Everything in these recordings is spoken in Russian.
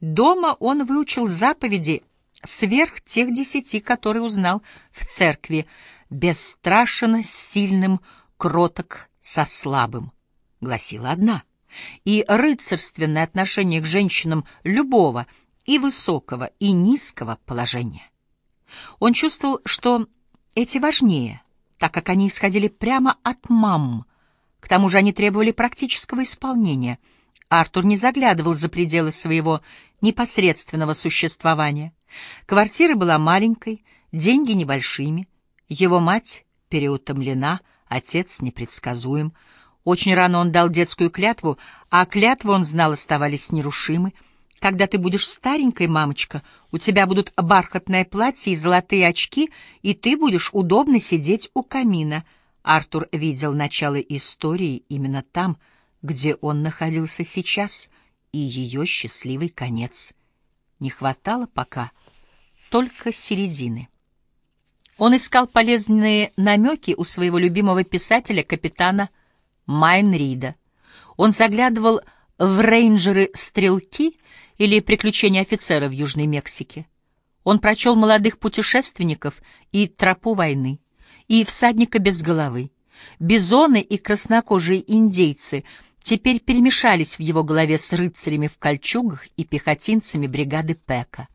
Дома он выучил заповеди сверх тех десяти, которые узнал в церкви, бесстрашен с сильным, кроток со слабым, гласила одна, и рыцарственное отношение к женщинам любого и высокого, и низкого положения. Он чувствовал, что эти важнее, так как они исходили прямо от мам, к тому же они требовали практического исполнения. Артур не заглядывал за пределы своего непосредственного существования. Квартира была маленькой, деньги небольшими, его мать переутомлена, отец непредсказуем. Очень рано он дал детскую клятву, а клятвы, он знал, оставались нерушимы. Когда ты будешь старенькой, мамочка, у тебя будут бархатное платье и золотые очки, и ты будешь удобно сидеть у камина. Артур видел начало истории именно там, где он находился сейчас, и ее счастливый конец. Не хватало пока только середины. Он искал полезные намеки у своего любимого писателя, капитана Майнрида. Он заглядывал в «Рейнджеры-стрелки» или «Приключения офицера в Южной Мексике». Он прочел «Молодых путешественников» и «Тропу войны», и «Всадника без головы». Бизоны и краснокожие индейцы теперь перемешались в его голове с рыцарями в кольчугах и пехотинцами бригады Пека.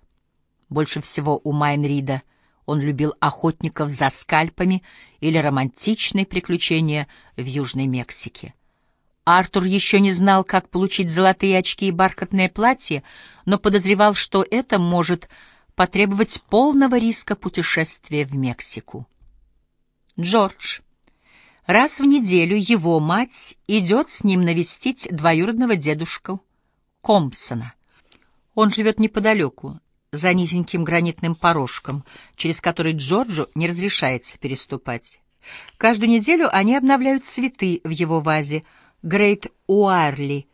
Больше всего у Майнрида он любил охотников за скальпами или романтичные приключения в Южной Мексике. Артур еще не знал, как получить золотые очки и бархатное платье, но подозревал, что это может потребовать полного риска путешествия в Мексику. Джордж. Раз в неделю его мать идет с ним навестить двоюродного дедушку Компсона. Он живет неподалеку, за низеньким гранитным порожком, через который Джорджу не разрешается переступать. Каждую неделю они обновляют цветы в его вазе. Грейт Уарли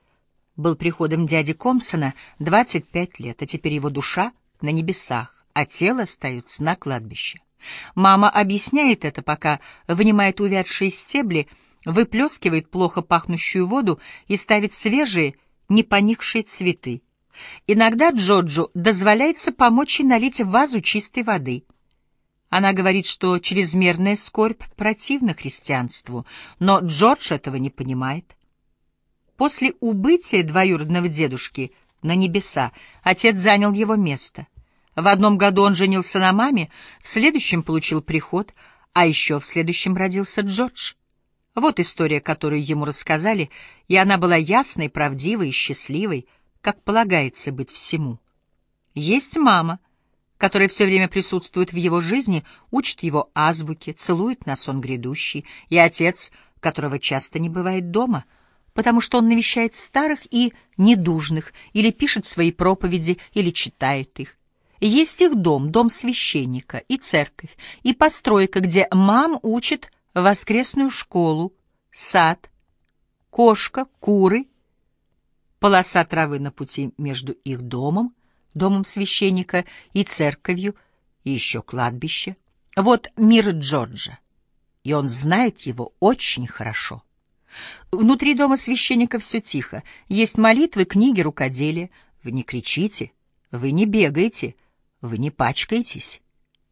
был приходом дяди Компсона 25 лет, а теперь его душа на небесах, а тело остается на кладбище. Мама объясняет это, пока вынимает увядшие стебли, выплескивает плохо пахнущую воду и ставит свежие, не поникшие цветы. Иногда Джоджу дозволяется помочь ей налить в вазу чистой воды. Она говорит, что чрезмерная скорбь противна христианству, но Джордж этого не понимает. После убытия двоюродного дедушки на небеса отец занял его место. В одном году он женился на маме, в следующем получил приход, а еще в следующем родился Джордж. Вот история, которую ему рассказали, и она была ясной, правдивой и счастливой, как полагается быть всему. Есть мама, которая все время присутствует в его жизни, учит его азбуке, целует на сон грядущий, и отец, которого часто не бывает дома, потому что он навещает старых и недужных, или пишет свои проповеди, или читает их. Есть их дом, дом священника, и церковь, и постройка, где мам учит воскресную школу, сад, кошка, куры — полоса травы на пути между их домом, домом священника и церковью, и еще кладбище. Вот мир Джорджа, и он знает его очень хорошо. Внутри дома священника все тихо. Есть молитвы, книги, рукоделие. Вы не кричите, вы не бегаете, вы не пачкаетесь.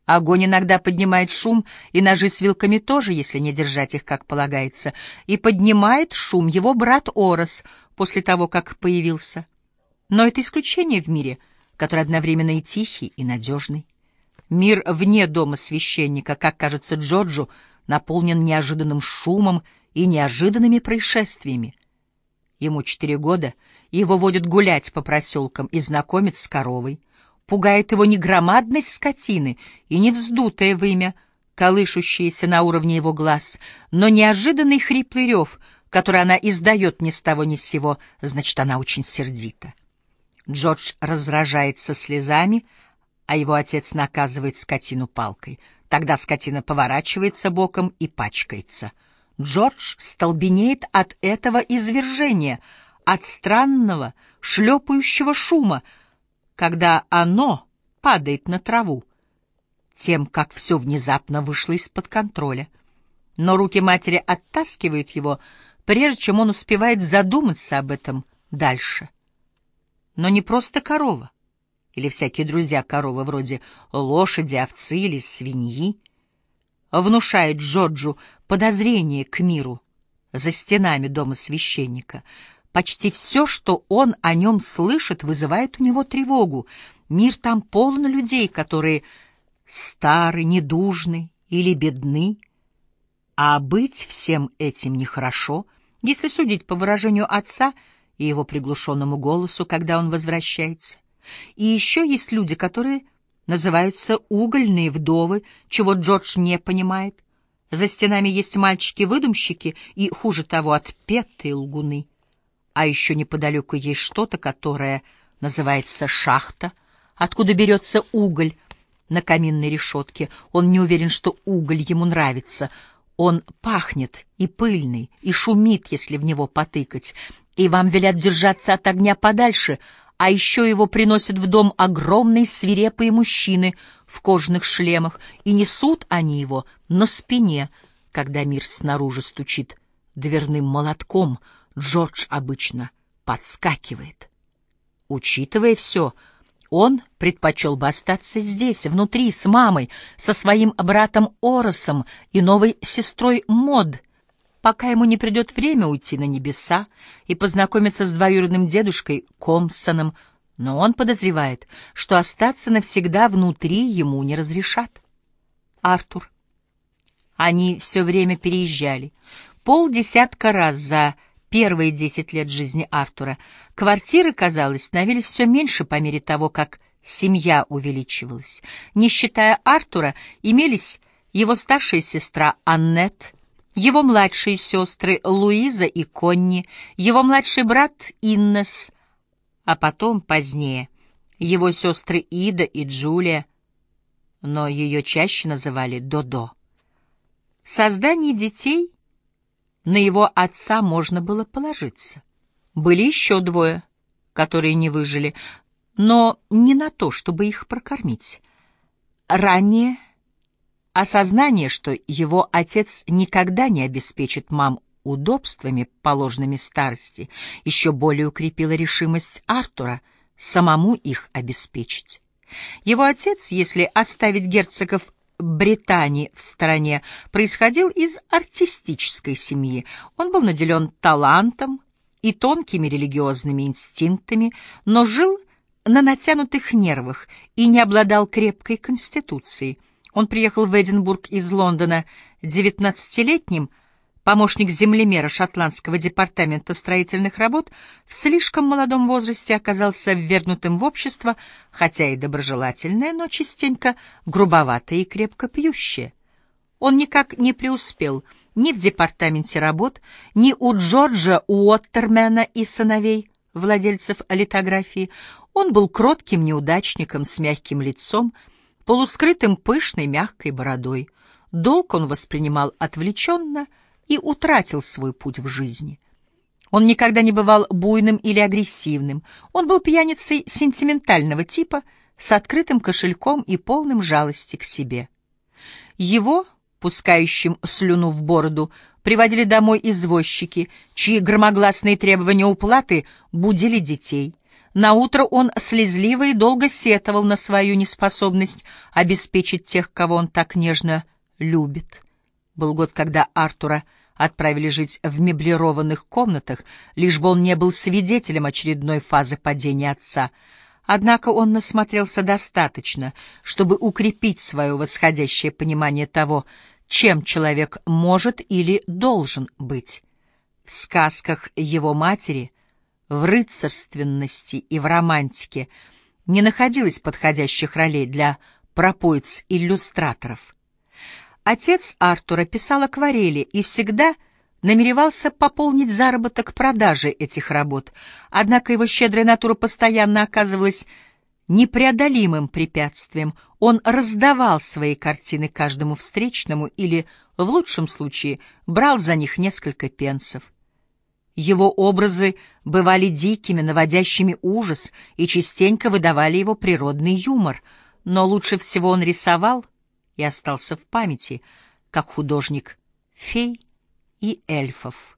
Огонь иногда поднимает шум, и ножи с вилками тоже, если не держать их как полагается. И поднимает шум его брат Орос после того, как появился. Но это исключение в мире, который одновременно и тихий, и надежный. Мир вне дома священника, как кажется Джорджу, наполнен неожиданным шумом и неожиданными происшествиями. Ему четыре года, и его водят гулять по проселкам и знакомят с коровой — Пугает его не громадность скотины и не вздутое вымя, колышущееся на уровне его глаз, но неожиданный хриплый рев, который она издает ни с того ни с сего, значит, она очень сердита. Джордж раздражается слезами, а его отец наказывает скотину палкой. Тогда скотина поворачивается боком и пачкается. Джордж столбенеет от этого извержения, от странного шлепающего шума, когда оно падает на траву, тем, как все внезапно вышло из-под контроля. Но руки матери оттаскивают его, прежде чем он успевает задуматься об этом дальше. Но не просто корова или всякие друзья коровы вроде лошади, овцы или свиньи внушает Джорджу подозрение к миру за стенами дома священника. Почти все, что он о нем слышит, вызывает у него тревогу. Мир там полон людей, которые стары, недужны или бедны, а быть всем этим нехорошо, если судить по выражению отца и его приглушенному голосу, когда он возвращается. И еще есть люди, которые называются угольные вдовы, чего Джордж не понимает. За стенами есть мальчики-выдумщики и, хуже того, отпетые лгуны. А еще неподалеку есть что-то, которое называется шахта, откуда берется уголь на каминной решетке. Он не уверен, что уголь ему нравится — он пахнет и пыльный, и шумит, если в него потыкать, и вам велят держаться от огня подальше, а еще его приносят в дом огромные свирепые мужчины в кожаных шлемах, и несут они его на спине, когда мир снаружи стучит дверным молотком, Джордж обычно подскакивает. Учитывая все, он предпочел бы остаться здесь, внутри, с мамой, со своим братом Оросом и новой сестрой Мод, пока ему не придет время уйти на небеса и познакомиться с двоюродным дедушкой Комсоном, но он подозревает, что остаться навсегда внутри ему не разрешат. Артур. Они все время переезжали. Полдесятка раз за первые десять лет жизни Артура квартиры, казалось, становились все меньше по мере того, как семья увеличивалась. Не считая Артура, имелись его старшая сестра Аннет, его младшие сестры Луиза и Конни, его младший брат Иннес, а потом, позднее, его сестры Ида и Джулия, но ее чаще называли Додо. Создание детей на его отца можно было положиться. Были еще двое, которые не выжили, но не на то, чтобы их прокормить. Ранее осознание, что его отец никогда не обеспечит мам удобствами, положенными старости, еще более укрепило решимость Артура самому их обеспечить. Его отец, если оставить герцогов Британии в стране, происходил из артистической семьи. Он был наделен талантом и тонкими религиозными инстинктами, но жил на натянутых нервах и не обладал крепкой конституцией. Он приехал в Эдинбург из Лондона девятнадцатилетним, помощник землемера шотландского департамента строительных работ, в слишком молодом возрасте оказался ввергнутым в общество, хотя и доброжелательное, но частенько грубоватое и крепко пьющее. Он никак не преуспел ни в департаменте работ, ни у Джорджа Уоттермена и сыновей, владельцев литографии. Он был кротким неудачником с мягким лицом, полускрытым пышной мягкой бородой. Долг он воспринимал отвлеченно — и утратил свой путь в жизни. Он никогда не бывал буйным или агрессивным. Он был пьяницей сентиментального типа, с открытым кошельком и полным жалости к себе. Его, пускающим слюну в бороду, приводили домой извозчики, чьи громогласные требования уплаты будили детей. Наутро он слезливо и долго сетовал на свою неспособность обеспечить тех, кого он так нежно любит. Был год, когда Артура отправили жить в меблированных комнатах, лишь бы он не был свидетелем очередной фазы падения отца. Однако он насмотрелся достаточно, чтобы укрепить свое восходящее понимание того, чем человек может или должен быть. В сказках его матери, в рыцарственности и в романтике не находилось подходящих ролей для пропоиц-иллюстраторов. Отец Артура писал акварели и всегда намеревался пополнить заработок продажи этих работ, однако его щедрая натура постоянно оказывалась непреодолимым препятствием. Он раздавал свои картины каждому встречному или, в лучшем случае, брал за них несколько пенсов. Его образы бывали дикими, наводящими ужас и частенько выдавали его природный юмор, но лучше всего он рисовал — и остался в памяти, как художник фей и эльфов.